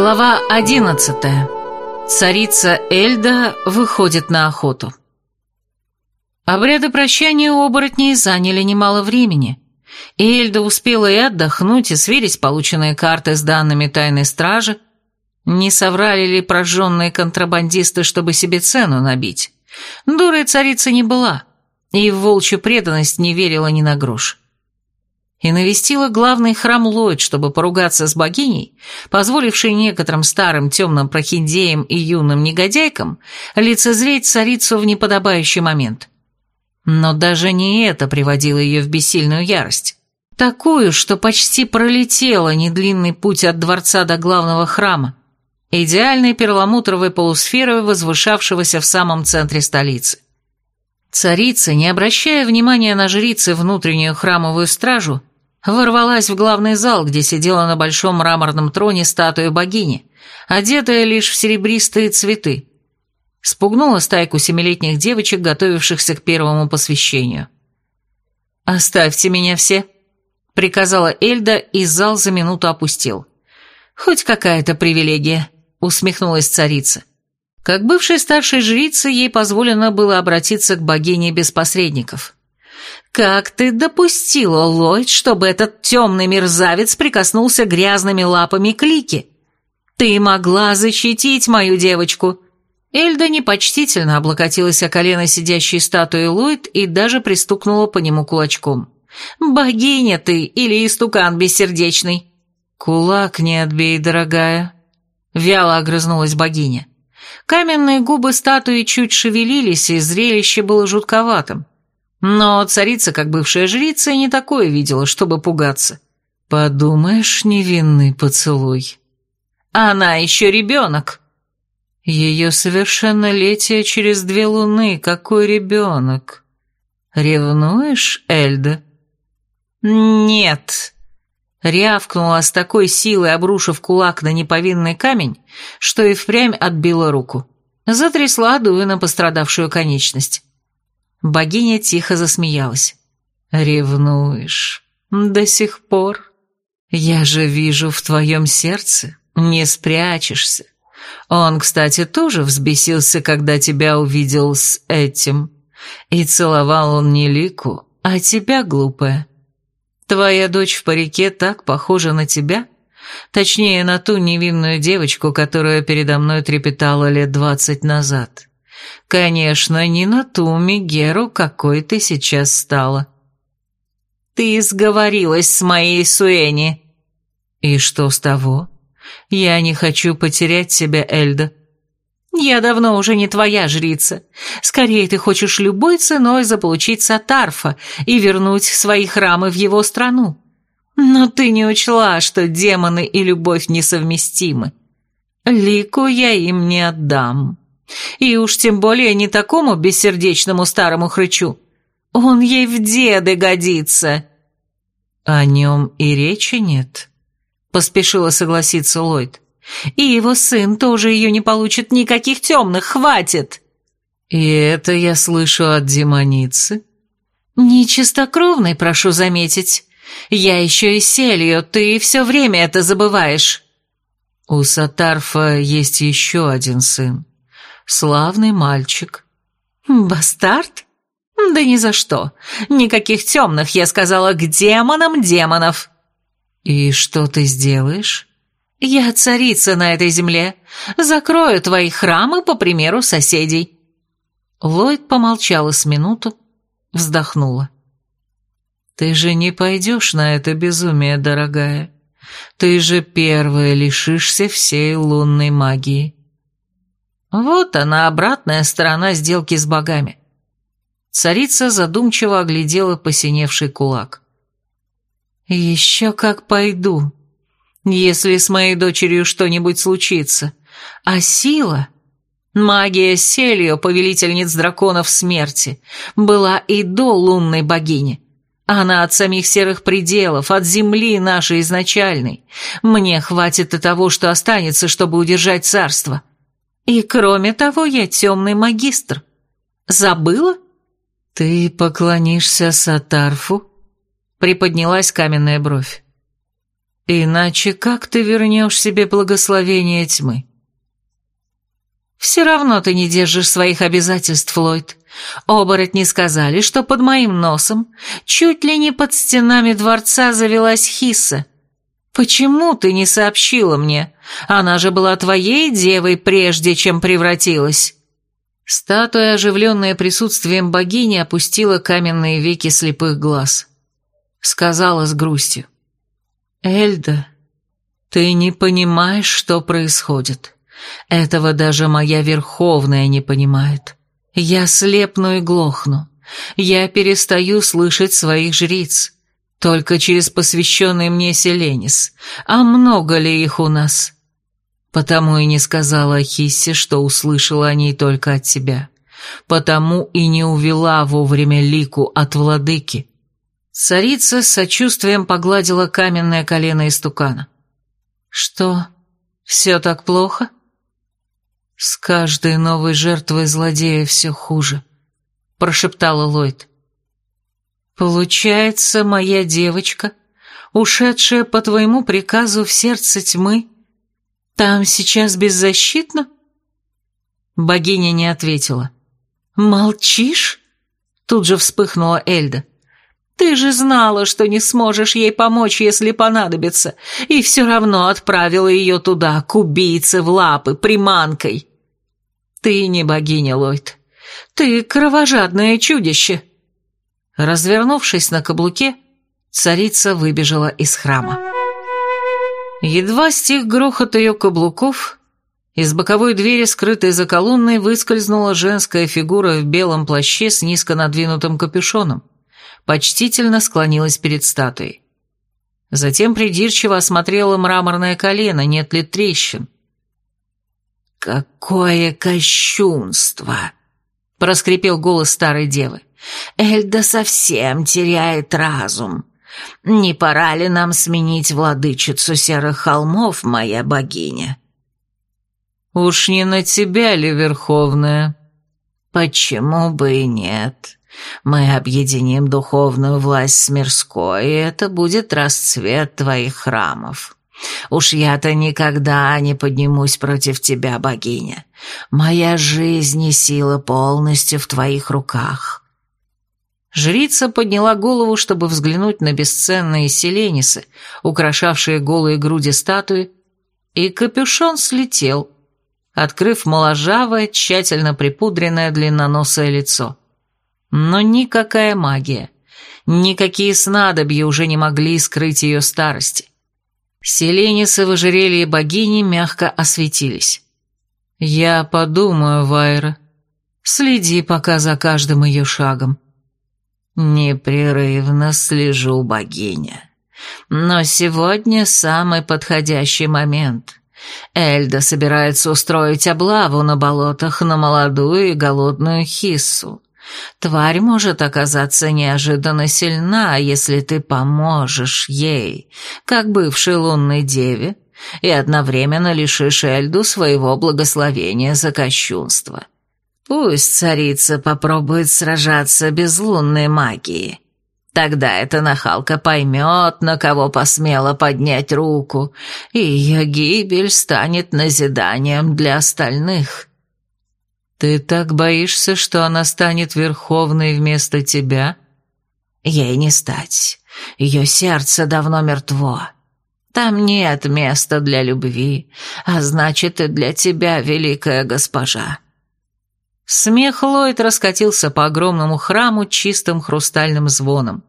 Глава одиннадцатая. Царица Эльда выходит на охоту. Обряды прощания у оборотней заняли немало времени, и Эльда успела и отдохнуть, и сверить полученные карты с данными тайной стражи, не соврали ли прожженные контрабандисты, чтобы себе цену набить. Дурой царица не была, и в волчью преданность не верила ни на грош и навестила главный храм Ллойд, чтобы поругаться с богиней, позволившей некоторым старым темным прохиндеям и юным негодяйкам лицезреть царицу в неподобающий момент. Но даже не это приводило ее в бессильную ярость. Такую, что почти пролетела недлинный путь от дворца до главного храма, идеальной перламутровой полусферы, возвышавшегося в самом центре столицы. Царица, не обращая внимания на жрицы внутреннюю храмовую стражу, ворвалась в главный зал, где сидела на большом мраморном троне статуя богини, одетая лишь в серебристые цветы. Спугнула стайку семилетних девочек, готовившихся к первому посвящению. «Оставьте меня все», — приказала Эльда, и зал за минуту опустил. «Хоть какая-то привилегия», — усмехнулась царица. Как бывшей старшей жрице ей позволено было обратиться к богине без посредников. «Как ты допустила, Ллойд, чтобы этот темный мерзавец прикоснулся грязными лапами к Лике? Ты могла защитить мою девочку!» Эльда непочтительно облокотилась о колено сидящей статуи Ллойд и даже пристукнула по нему кулачком. «Богиня ты или истукан бессердечный?» «Кулак не отбей, дорогая», — вяло огрызнулась богиня. Каменные губы статуи чуть шевелились, и зрелище было жутковатым. Но царица, как бывшая жрица, и не такое видела, чтобы пугаться. Подумаешь, невинный поцелуй. Она еще ребенок. Ее совершеннолетие через две луны. Какой ребенок? Ревнуешь, Эльда? Нет. Рявкнула с такой силой, обрушив кулак на неповинный камень, что и впрямь отбила руку. Затрясла, дуя на пострадавшую конечность. Богиня тихо засмеялась. «Ревнуешь? До сих пор? Я же вижу в твоем сердце, не спрячешься. Он, кстати, тоже взбесился, когда тебя увидел с этим. И целовал он не Лику, а тебя, глупая. Твоя дочь в парике так похожа на тебя, точнее, на ту невинную девочку, которая передо мной трепетала лет двадцать назад». Конечно, не на ту Мегеру, какой ты сейчас стала. Ты сговорилась с моей Суэни. И что с того? Я не хочу потерять себя, Эльда. Я давно уже не твоя жрица. Скорее ты хочешь любой ценой заполучить Сатарфа и вернуть свои храмы в его страну. Но ты не учла, что демоны и любовь несовместимы. Лику я им не отдам. И уж тем более не такому бессердечному старому хрычу. Он ей в деды годится. О нем и речи нет, поспешила согласиться Ллойд. И его сын тоже ее не получит никаких темных, хватит. И это я слышу от демоницы. Нечистокровный, прошу заметить. Я еще и селью, ты все время это забываешь. У Сатарфа есть еще один сын. Славный мальчик. Бастард? Да ни за что. Никаких темных, я сказала, к демонам демонов. И что ты сделаешь? Я царица на этой земле. Закрою твои храмы по примеру соседей. Ллойд помолчала с минуту, вздохнула. «Ты же не пойдешь на это безумие, дорогая. Ты же первая лишишься всей лунной магии. Вот она, обратная сторона сделки с богами. Царица задумчиво оглядела посиневший кулак. «Еще как пойду, если с моей дочерью что-нибудь случится. А сила...» Магия Селио, повелительниц драконов смерти, была и до лунной богини. Она от самих серых пределов, от земли нашей изначальной. Мне хватит и того, что останется, чтобы удержать царство. И кроме того, я темный магистр. Забыла? Ты поклонишься Сатарфу? Приподнялась каменная бровь. Иначе как ты вернешь себе благословение тьмы? Все равно ты не держишь своих обязательств, Флойд. Оборотни сказали, что под моим носом, чуть ли не под стенами дворца, завелась Хисса. Почему ты не сообщила мне? Она же была твоей девой, прежде чем превратилась. Статуя, оживленная присутствием богини, опустила каменные веки слепых глаз. Сказала с грустью. «Эльда, ты не понимаешь, что происходит. Этого даже моя Верховная не понимает. Я слепну и глохну. Я перестаю слышать своих жриц. Только через посвященный мне Селенис. А много ли их у нас?» Потому и не сказала Ахиссе, что услышала о ней только от тебя. Потому и не увела вовремя лику от владыки. Царица с сочувствием погладила каменное колено истукана. «Что, все так плохо?» «С каждой новой жертвой злодея все хуже», — прошептала Ллойд. «Получается, моя девочка, ушедшая по твоему приказу в сердце тьмы, там сейчас беззащитно?» Богиня не ответила. «Молчишь?» Тут же вспыхнула Эльда. «Ты же знала, что не сможешь ей помочь, если понадобится, и все равно отправила ее туда, к убийце в лапы, приманкой». «Ты не богиня, Ллойд. Ты кровожадное чудище». Развернувшись на каблуке, царица выбежала из храма. Едва стих грохот ее каблуков, из боковой двери, скрытой за колонной, выскользнула женская фигура в белом плаще с низко надвинутым капюшоном, почтительно склонилась перед статуей. Затем придирчиво осмотрела мраморное колено, нет ли трещин. «Какое кощунство!» — проскрипел голос старой девы. «Эльда совсем теряет разум. Не пора ли нам сменить владычицу серых холмов, моя богиня?» «Уж не на тебя ли, Верховная?» «Почему бы и нет? Мы объединим духовную власть с мирской, и это будет расцвет твоих храмов. Уж я-то никогда не поднимусь против тебя, богиня. Моя жизнь и сила полностью в твоих руках. Жрица подняла голову, чтобы взглянуть на бесценные селенисы, украшавшие голые груди статуи, и капюшон слетел, открыв моложавое, тщательно припудренное длинноносое лицо. Но никакая магия, никакие снадобья уже не могли скрыть ее старости. Селенисы в ожерелье богини мягко осветились. «Я подумаю, Вайра. Следи пока за каждым ее шагом». «Непрерывно слежу, богиня. Но сегодня самый подходящий момент. Эльда собирается устроить облаву на болотах на молодую и голодную хиссу. Тварь может оказаться неожиданно сильна, если ты поможешь ей, как бывшей лунной деве, и одновременно лишишь Эльду своего благословения за кощунство. Пусть царица попробует сражаться без лунной магии. Тогда эта нахалка поймет, на кого посмела поднять руку, и ее гибель станет назиданием для остальных. Ты так боишься, что она станет верховной вместо тебя? Ей не стать. Ее сердце давно мертво. Там нет места для любви, а значит и для тебя, великая госпожа. Смех Ллойд раскатился по огромному храму чистым хрустальным звоном.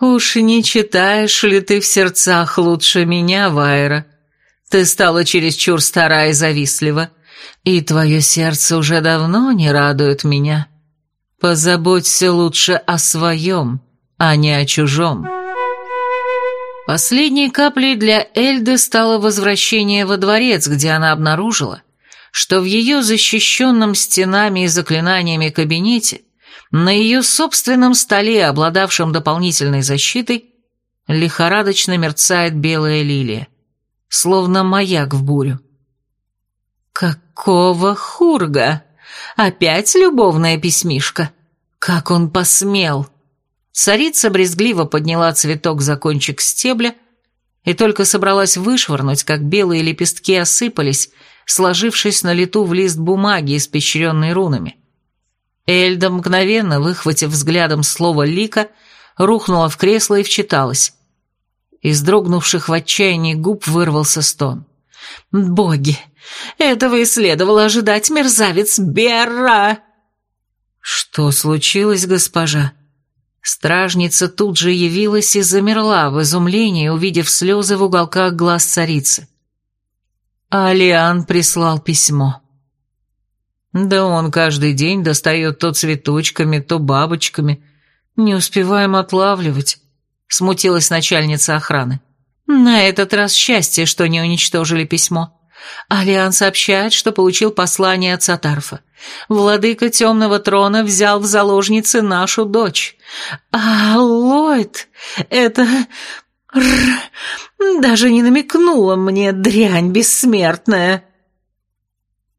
«Уж не читаешь ли ты в сердцах лучше меня, Вайра? Ты стала чересчур стара и завистлива, и твое сердце уже давно не радует меня. Позаботься лучше о своем, а не о чужом». Последней каплей для Эльды стало возвращение во дворец, где она обнаружила, что в ее защищенном стенами и заклинаниями кабинете, на ее собственном столе, обладавшем дополнительной защитой, лихорадочно мерцает белая лилия, словно маяк в бурю. «Какого хурга? Опять любовная письмишка? Как он посмел?» Царица брезгливо подняла цветок за кончик стебля и только собралась вышвырнуть, как белые лепестки осыпались, сложившись на лету в лист бумаги, испещренный рунами. Эльда, мгновенно выхватив взглядом слово «лика», рухнула в кресло и вчиталась. Из дрогнувших в отчаянии губ вырвался стон. «Боги! Этого и следовало ожидать, мерзавец Берра!» «Что случилось, госпожа?» Стражница тут же явилась и замерла в изумлении, увидев слезы в уголках глаз царицы. Алиан прислал письмо. Да он каждый день достает то цветочками, то бабочками. Не успеваем отлавливать, смутилась начальница охраны. На этот раз счастье, что не уничтожили письмо. Алиан сообщает, что получил послание от Сатарфа. Владыка Темного Трона взял в заложницы нашу дочь. А Ллойд, это... Р... даже не намекнула мне, дрянь бессмертная.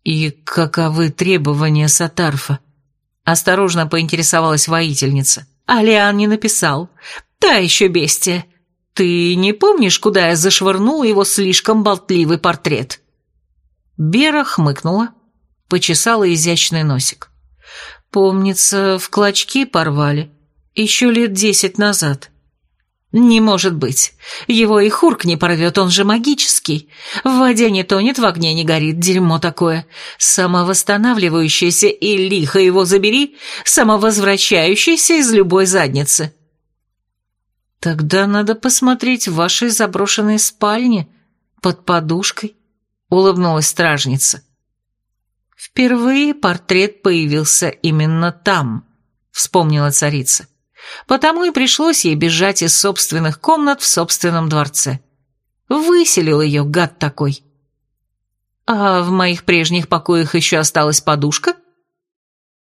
И каковы требования Сатарфа? Осторожно поинтересовалась воительница. Алиан не написал. Та еще бестия. Ты не помнишь, куда я зашвырнул его слишком болтливый портрет?» Бера хмыкнула, почесала изящный носик. «Помнится, в клочки порвали. Еще лет десять назад». «Не может быть. Его и хурк не порвет, он же магический. В воде не тонет, в огне не горит, дерьмо такое. Самовосстанавливающееся и лихо его забери, самовозвращающееся из любой задницы». «Тогда надо посмотреть в вашей заброшенной спальне, под подушкой», — улыбнулась стражница. «Впервые портрет появился именно там», — вспомнила царица. «Потому и пришлось ей бежать из собственных комнат в собственном дворце. Выселил ее, гад такой». «А в моих прежних покоях еще осталась подушка?»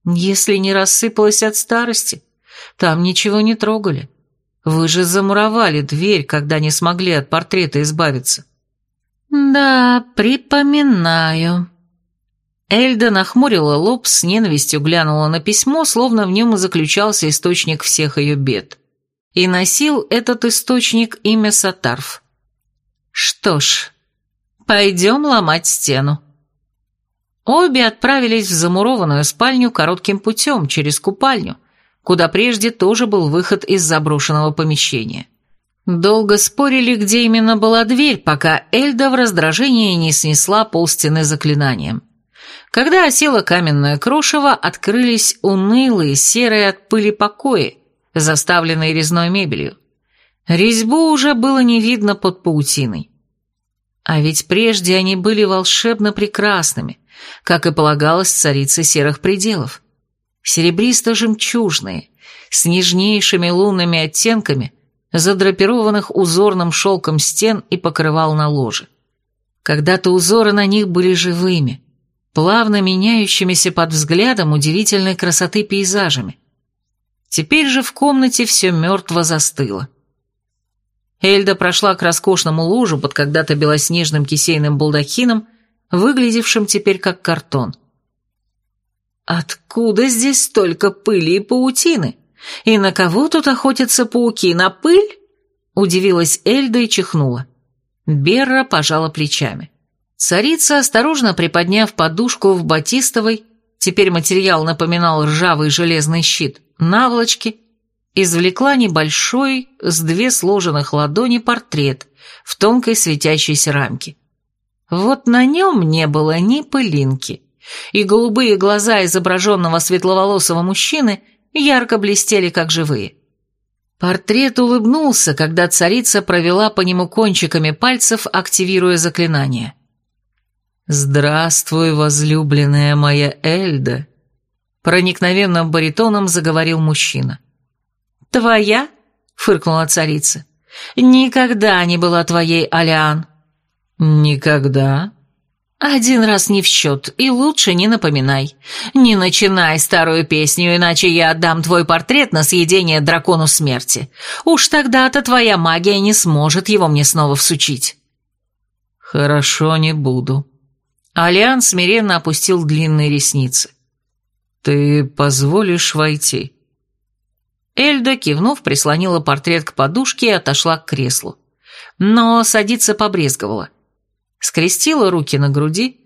«Если не рассыпалась от старости, там ничего не трогали. Вы же замуровали дверь, когда не смогли от портрета избавиться». «Да, припоминаю». Эльда нахмурила лоб, с ненавистью глянула на письмо, словно в нем и заключался источник всех ее бед. И носил этот источник имя Сатарф. «Что ж, пойдем ломать стену». Обе отправились в замурованную спальню коротким путем, через купальню, куда прежде тоже был выход из заброшенного помещения. Долго спорили, где именно была дверь, пока Эльда в раздражении не снесла полстены заклинанием. Когда осела каменное крошево, открылись унылые, серые от пыли покои, заставленные резной мебелью. Резьбу уже было не видно под паутиной. А ведь прежде они были волшебно прекрасными, как и полагалось царице серых пределов. Серебристо-жемчужные, с нежнейшими лунными оттенками – задрапированных узорным шелком стен и покрывал на ложе. Когда-то узоры на них были живыми, плавно меняющимися под взглядом удивительной красоты пейзажами. Теперь же в комнате все мертво застыло. Эльда прошла к роскошному лужу под когда-то белоснежным кисейным балдахином, выглядевшим теперь как картон. «Откуда здесь столько пыли и паутины?» «И на кого тут охотятся пауки? На пыль?» Удивилась Эльда и чихнула. Берра пожала плечами. Царица, осторожно приподняв подушку в батистовой, теперь материал напоминал ржавый железный щит, наволочки, извлекла небольшой, с две сложенных ладони портрет в тонкой светящейся рамке. Вот на нем не было ни пылинки, и голубые глаза изображенного светловолосого мужчины ярко блестели, как живые. Портрет улыбнулся, когда царица провела по нему кончиками пальцев, активируя заклинание. «Здравствуй, возлюбленная моя Эльда», — проникновенным баритоном заговорил мужчина. «Твоя?» — фыркнула царица. «Никогда не была твоей, Алиан». «Никогда?» «Один раз не в счет, и лучше не напоминай. Не начинай старую песню, иначе я отдам твой портрет на съедение дракону смерти. Уж тогда-то твоя магия не сможет его мне снова всучить». «Хорошо, не буду». Алиан смиренно опустил длинные ресницы. «Ты позволишь войти?» Эльда, кивнув, прислонила портрет к подушке и отошла к креслу. но садиться побрезговала. Скрестила руки на груди,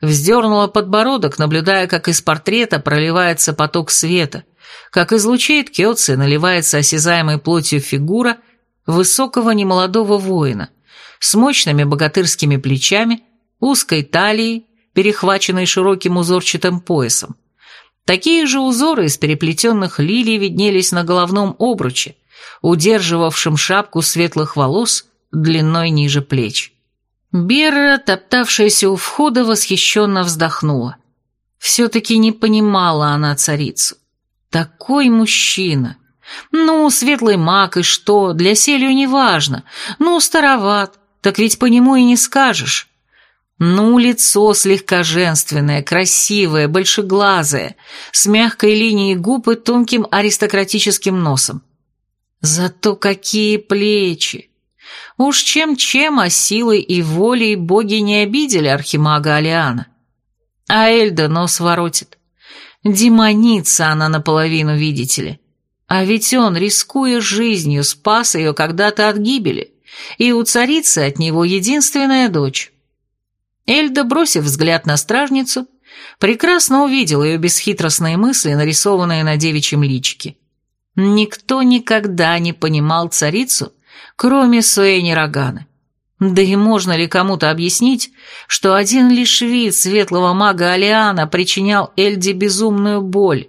вздернула подбородок, наблюдая, как из портрета проливается поток света, как из лучей Кёци наливается осязаемой плотью фигура высокого немолодого воина с мощными богатырскими плечами, узкой талией, перехваченной широким узорчатым поясом. Такие же узоры из переплетенных лилий виднелись на головном обруче, удерживавшем шапку светлых волос длиной ниже плеч. Берра, топтавшаяся у входа, восхищенно вздохнула. Все-таки не понимала она царицу. Такой мужчина. Ну, светлый маг и что, для селью не важно. Ну, староват, так ведь по нему и не скажешь. Ну, лицо слегка женственное, красивое, большеглазое, с мягкой линией губ и тонким аристократическим носом. Зато какие плечи! Уж чем-чем, а силой и волей боги не обидели архимага Алиана. А Эльда нос воротит. Демоница она наполовину, видите ли. А ведь он, рискуя жизнью, спас ее когда-то от гибели, и у царицы от него единственная дочь. Эльда, бросив взгляд на стражницу, прекрасно увидел ее бесхитростные мысли, нарисованные на девичьем личике. Никто никогда не понимал царицу, кроме Суэни Роганы. Да и можно ли кому-то объяснить, что один лишь вид светлого мага Алиана причинял Эльде безумную боль,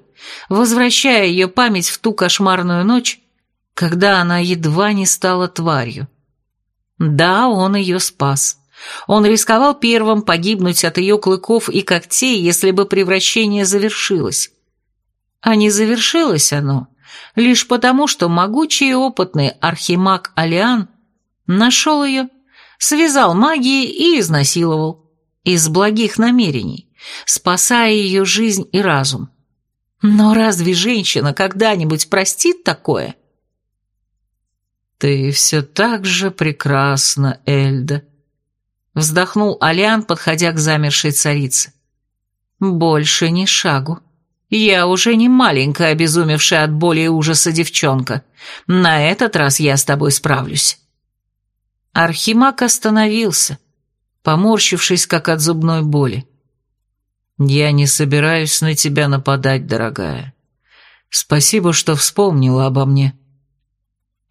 возвращая ее память в ту кошмарную ночь, когда она едва не стала тварью? Да, он ее спас. Он рисковал первым погибнуть от ее клыков и когтей, если бы превращение завершилось. А не завершилось оно лишь потому, что могучий и опытный архимаг Алиан нашел ее, связал магией и изнасиловал. Из благих намерений, спасая ее жизнь и разум. Но разве женщина когда-нибудь простит такое? «Ты все так же прекрасна, Эльда», Вздохнул Алиан, подходя к замершей царице. «Больше ни шагу. Я уже не маленькая, обезумевшая от боли и ужаса девчонка. На этот раз я с тобой справлюсь». Архимаг остановился, поморщившись, как от зубной боли. «Я не собираюсь на тебя нападать, дорогая. Спасибо, что вспомнила обо мне».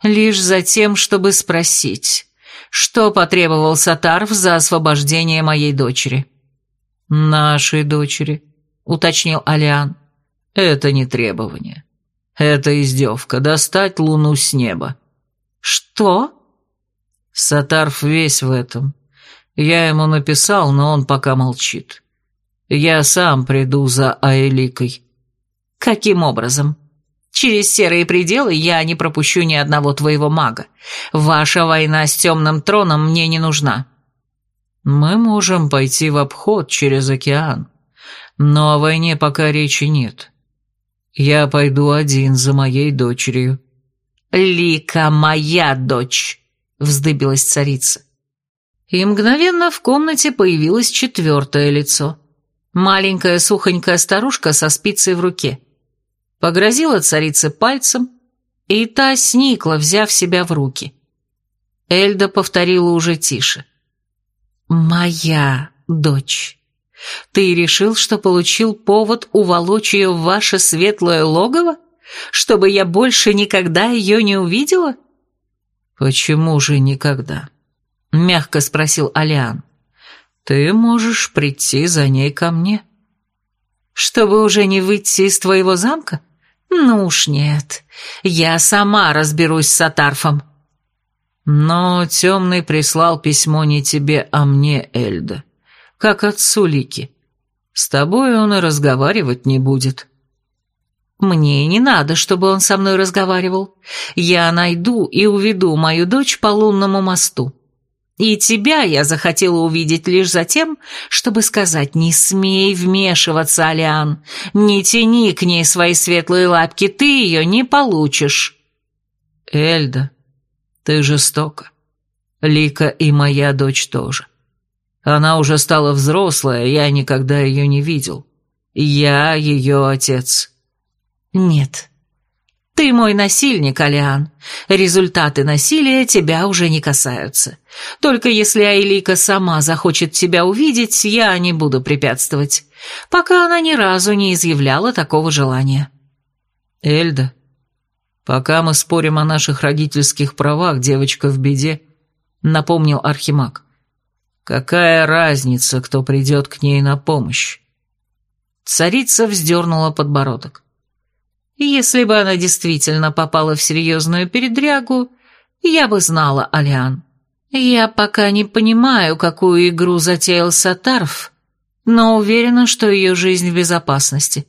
«Лишь за тем, чтобы спросить, что потребовал Сатарв за освобождение моей дочери?» «Нашей дочери», — уточнил Алиан. «Это не требование. Это издевка — достать луну с неба». «Что?» Сатарф весь в этом. Я ему написал, но он пока молчит. Я сам приду за Аэликой. Каким образом? Через серые пределы я не пропущу ни одного твоего мага. Ваша война с темным троном мне не нужна. Мы можем пойти в обход через океан, но о войне пока речи нет. Я пойду один за моей дочерью. Лика моя дочь, вздыбилась царица. И мгновенно в комнате появилось четвертое лицо. Маленькая сухонькая старушка со спицей в руке погрозила царице пальцем, и та сникла, взяв себя в руки. Эльда повторила уже тише. «Моя дочь, ты решил, что получил повод уволочь ее в ваше светлое логово, чтобы я больше никогда ее не увидела?» «Почему же никогда?» — мягко спросил Алиан. «Ты можешь прийти за ней ко мне». «Чтобы уже не выйти из твоего замка?» «Ну уж нет, я сама разберусь с Атарфом». Но темный прислал письмо не тебе, а мне, Эльда, как отцу Лики. С тобой он и разговаривать не будет. Мне не надо, чтобы он со мной разговаривал. Я найду и уведу мою дочь по лунному мосту. И тебя я захотела увидеть лишь за тем, чтобы сказать «Не смей вмешиваться, Алиан, не тяни к ней свои светлые лапки, ты ее не получишь». «Эльда, ты жестока. Лика и моя дочь тоже. Она уже стала взрослая, я никогда ее не видел. Я ее отец». «Нет, ты мой насильник, Алиан. Результаты насилия тебя уже не касаются. Только если Айлика сама захочет тебя увидеть, я не буду препятствовать, пока она ни разу не изъявляла такого желания. Эльда, пока мы спорим о наших родительских правах, девочка в беде, напомнил Архимаг. Какая разница, кто придет к ней на помощь? Царица вздернула подбородок. Если бы она действительно попала в серьезную передрягу, я бы знала Алиан. Я пока не понимаю, какую игру затеял Сатарф, но уверена, что ее жизнь в безопасности.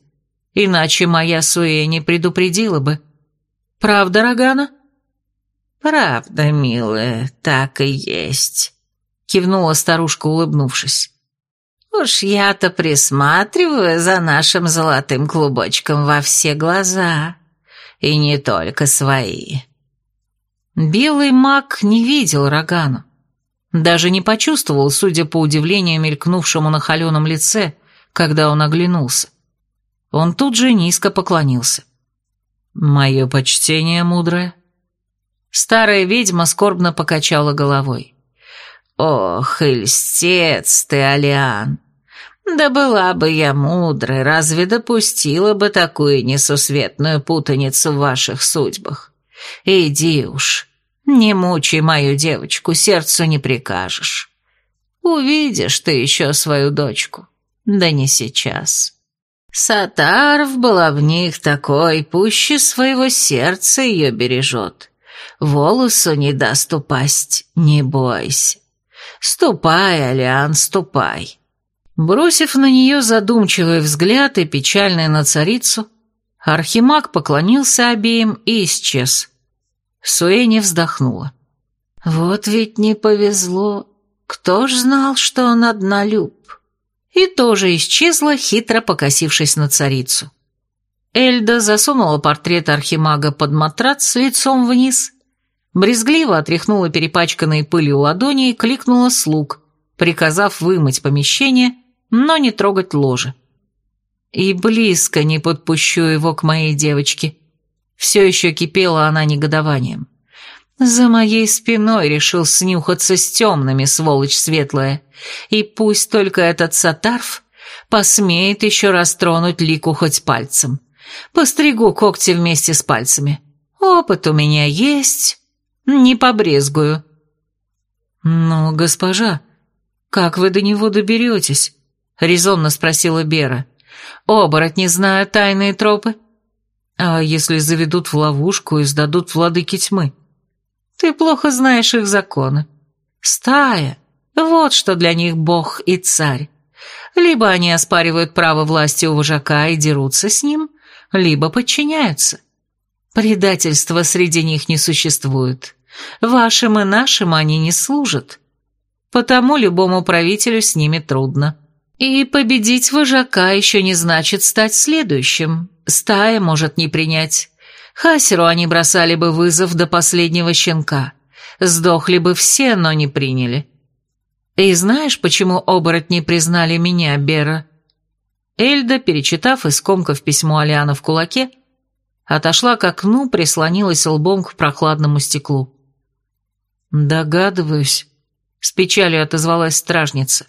Иначе моя Суэ не предупредила бы. Правда, Рогана? Правда, милая, так и есть, кивнула старушка, улыбнувшись. Уж я-то присматриваю за нашим золотым клубочком во все глаза. И не только свои. Белый маг не видел Рогану. Даже не почувствовал, судя по удивлению, мелькнувшему на холеном лице, когда он оглянулся. Он тут же низко поклонился. «Мое почтение, мудрая». Старая ведьма скорбно покачала головой. «Ох, и льстец ты, Алиан! Да была бы я мудрой, разве допустила бы такую несусветную путаницу в ваших судьбах? Иди уж, не мучай мою девочку, сердцу не прикажешь. Увидишь ты еще свою дочку, да не сейчас. Сатаров была в них такой, пуще своего сердца ее бережет. Волосу не даст упасть, не бойся. Ступай, Алиан, ступай. Бросив на нее задумчивый взгляд и печальный на царицу, Архимаг поклонился обеим и исчез. Суэни вздохнула. «Вот ведь не повезло. Кто ж знал, что он однолюб?» И тоже исчезла, хитро покосившись на царицу. Эльда засунула портрет Архимага под матрац лицом вниз, брезгливо отряхнула перепачканные пылью ладони и кликнула слуг, приказав вымыть помещение но не трогать ложе. И близко не подпущу его к моей девочке. Все еще кипела она негодованием. За моей спиной решил снюхаться с темными, сволочь светлая. И пусть только этот сатарф посмеет еще раз тронуть лику хоть пальцем. Постригу когти вместе с пальцами. Опыт у меня есть, не побрезгую. «Ну, госпожа, как вы до него доберетесь?» — резонно спросила Бера. «Оборотни знают тайные тропы?» «А если заведут в ловушку и сдадут владыке тьмы?» «Ты плохо знаешь их законы. Стая — вот что для них бог и царь. Либо они оспаривают право власти у вожака и дерутся с ним, либо подчиняются. Предательства среди них не существует. Вашим и нашим они не служат. Потому любому правителю с ними трудно». И победить вожака еще не значит стать следующим. Стая может не принять. Хасеру они бросали бы вызов до последнего щенка. Сдохли бы все, но не приняли. И знаешь, почему оборотни признали меня, Бера? Эльда, перечитав и скомкав письмо Алиана в кулаке, отошла к окну, прислонилась лбом к прохладному стеклу. «Догадываюсь», — с печалью отозвалась стражница.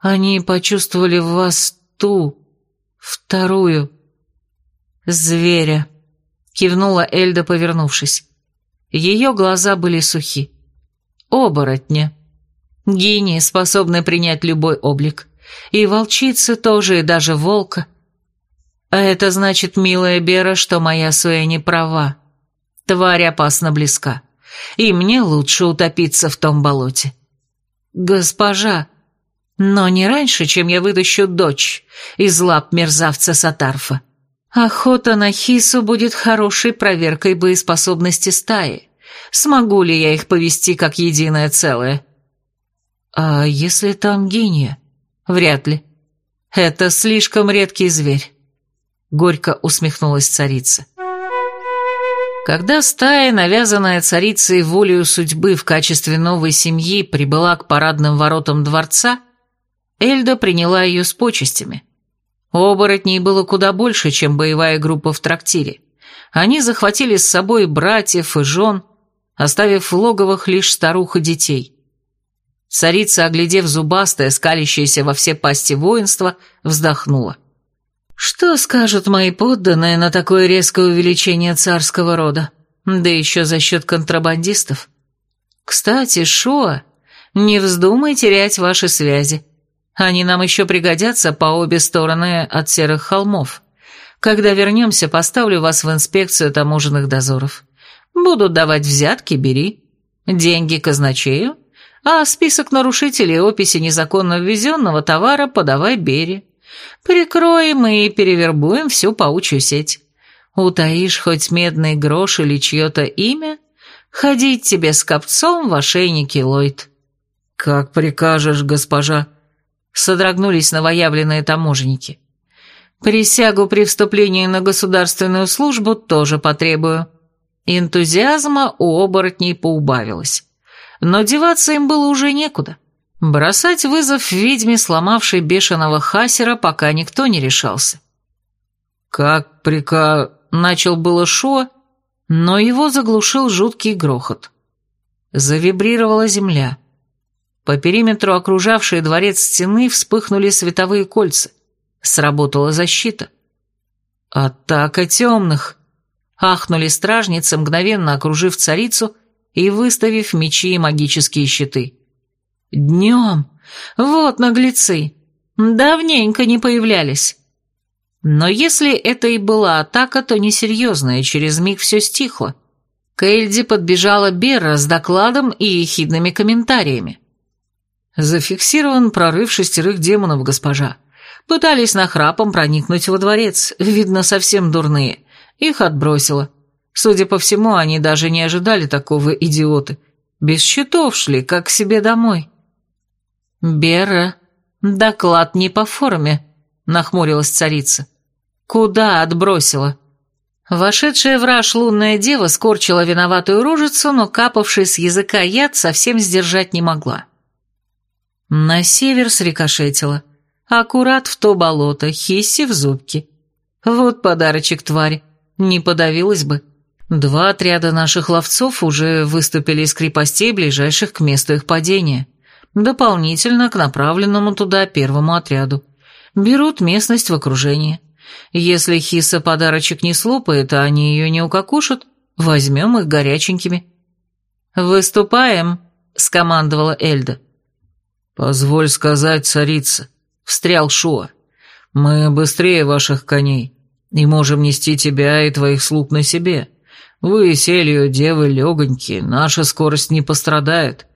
Они почувствовали в вас ту, вторую, зверя», — кивнула Эльда, повернувшись. Ее глаза были сухи. «Оборотня. Гении способны принять любой облик. И волчицы тоже, и даже волка. А это значит, милая Бера, что моя Суя не права. Тварь опасно близка, и мне лучше утопиться в том болоте». «Госпожа», но не раньше, чем я вытащу дочь из лап мерзавца Сатарфа. Охота на Хису будет хорошей проверкой боеспособности стаи. Смогу ли я их повести как единое целое? А если там гения? Вряд ли. Это слишком редкий зверь. Горько усмехнулась царица. Когда стая, навязанная царицей волею судьбы в качестве новой семьи, прибыла к парадным воротам дворца, Эльда приняла ее с почестями. Оборотней было куда больше, чем боевая группа в трактире, они захватили с собой братьев и жен, оставив в логовых лишь старух и детей. Царица, оглядев зубастое, скалящееся во все пасти воинство, вздохнула. «Что скажут мои подданные на такое резкое увеличение царского рода? Да еще за счет контрабандистов. Кстати, Шоа, не вздумай терять ваши связи. Они нам еще пригодятся по обе стороны от серых холмов. Когда вернемся, поставлю вас в инспекцию таможенных дозоров. Будут давать взятки, бери. Деньги казначею, а список нарушителей описи незаконно ввезенного товара подавай Бере. Прикроем и перевербуем всю паучью сеть. Утаишь хоть медный грош или чье-то имя, ходить тебе с копцом в ошейнике Ллойд. «Как прикажешь, госпожа», — содрогнулись новоявленные таможенники. «Присягу при вступлении на государственную службу тоже потребую». Энтузиазма у оборотней поубавилось но деваться им было уже некуда. Бросать вызов ведьме, сломавшей бешеного хасера, пока никто не решался. «Как прика...» — начал было Шо, но его заглушил жуткий грохот. Завибрировала земля. По периметру окружавшей дворец стены вспыхнули световые кольца. Сработала защита. «Атака темных!» — ахнули стражницы, мгновенно окружив царицу и выставив мечи и магические щиты. «Днем! Вот наглецы! Давненько не появлялись!» Но если это и была атака, то несерьезная, через миг все стихло. К Эльде подбежала Берра с докладом и ехидными комментариями. «Зафиксирован прорыв шестерых демонов, госпожа. Пытались нахрапом проникнуть во дворец, видно, совсем дурные. Их отбросило. Судя по всему, они даже не ожидали такого идиоты. Без счетов шли, как к себе домой. «Бера, доклад не по форме», — нахмурилась царица. «Куда отбросила?» Вошедшая в раж лунная дева скорчила виноватую рожицу, но капавший с языка яд совсем сдержать не могла. На север срикошетила. Аккурат в то болото, хисси в зубки. Вот подарочек твари. Не подавилась бы. Два отряда наших ловцов уже выступили из крепостей, ближайших к месту их падения, дополнительно к направленному туда первому отряду. Берут местность в окружение. Если Хиса подарочек не слопает, а они ее не укокушат, возьмем их горяченькими. «Выступаем», — скомандовала Эльда. «Позволь сказать, царица», — встрял Шуа. «Мы быстрее ваших коней и можем нести тебя и твоих слуг на себе». Вы, селью, девы легонькие, наша скорость не пострадает».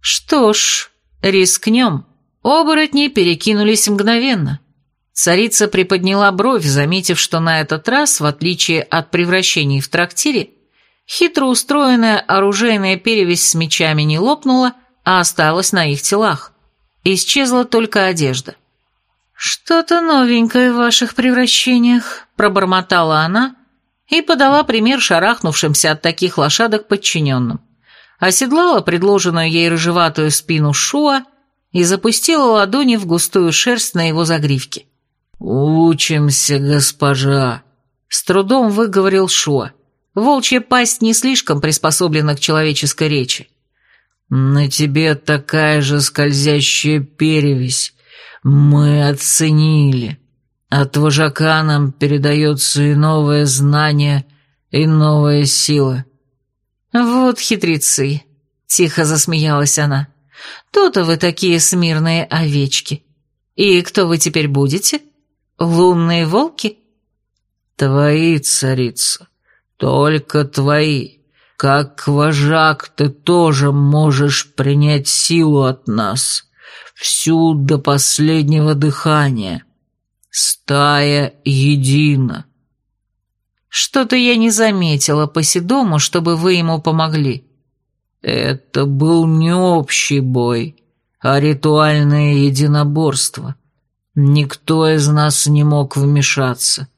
«Что ж, рискнем». Оборотни перекинулись мгновенно. Царица приподняла бровь, заметив, что на этот раз, в отличие от превращений в трактире, хитро устроенная оружейная перевесь с мечами не лопнула, а осталась на их телах. Исчезла только одежда. «Что-то новенькое в ваших превращениях», — пробормотала она, и подала пример шарахнувшимся от таких лошадок подчиненным. Оседлала предложенную ей рыжеватую спину Шуа и запустила ладони в густую шерсть на его загривке. «Учимся, госпожа», — с трудом выговорил Шуа. Волчья пасть не слишком приспособлена к человеческой речи. «На тебе такая же скользящая перевесь. Мы оценили. От вожака нам передается и новое знание, и новая сила». «Вот хитрецы», — тихо засмеялась она. «То-то вы такие смирные овечки. И кто вы теперь будете? Лунные волки?» «Твои, царица, только твои. Как вожак ты тоже можешь принять силу от нас, всю до последнего дыхания». Стая едина. Что-то я не заметила по Седому, чтобы вы ему помогли. Это был не общий бой, а ритуальное единоборство. Никто из нас не мог вмешаться.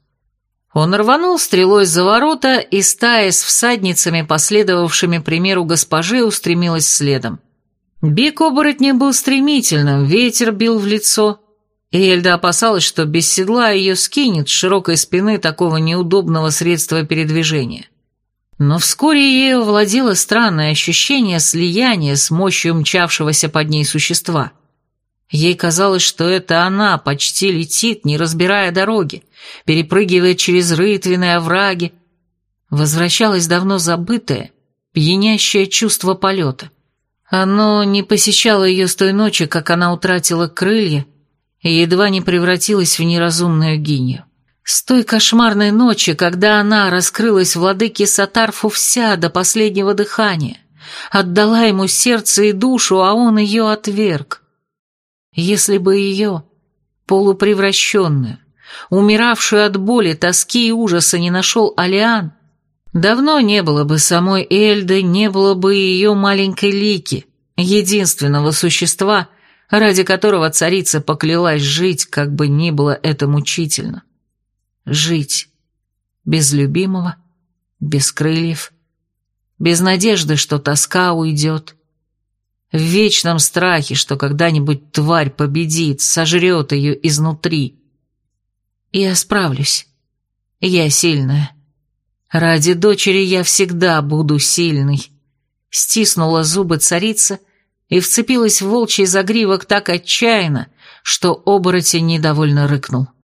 Он рванул стрелой за ворота, и стая с всадницами, последовавшими примеру госпожи, устремилась следом. Бег оборотня был стремительным, ветер бил в лицо, И Эльда опасалась, что без седла ее скинет с широкой спины такого неудобного средства передвижения. Но вскоре ею владело странное ощущение слияния с мощью мчавшегося под ней существа. Ей казалось, что это она почти летит, не разбирая дороги, перепрыгивая через рытвенные овраги. Возвращалось давно забытое, пьянящее чувство полета. Оно не посещало ее с той ночи, как она утратила крылья и едва не превратилась в неразумную гинью. С той кошмарной ночи, когда она раскрылась владыке Сатарфу вся до последнего дыхания, отдала ему сердце и душу, а он ее отверг. Если бы ее, полупревращенную, умиравшую от боли, тоски и ужаса не нашел Алиан, давно не было бы самой Эльды, не было бы ее маленькой Лики, единственного существа, ради которого царица поклялась жить, как бы ни было это мучительно жить. Без любимого, без крыльев, без надежды, что тоска уйдет. В вечном страхе, что когда-нибудь тварь победит, сожрет ее изнутри. Я справлюсь. Я сильная. Ради дочери я всегда буду сильной. Стиснула зубы царица и вцепилась в волчий загривок так отчаянно, что оборотень недовольно рыкнул.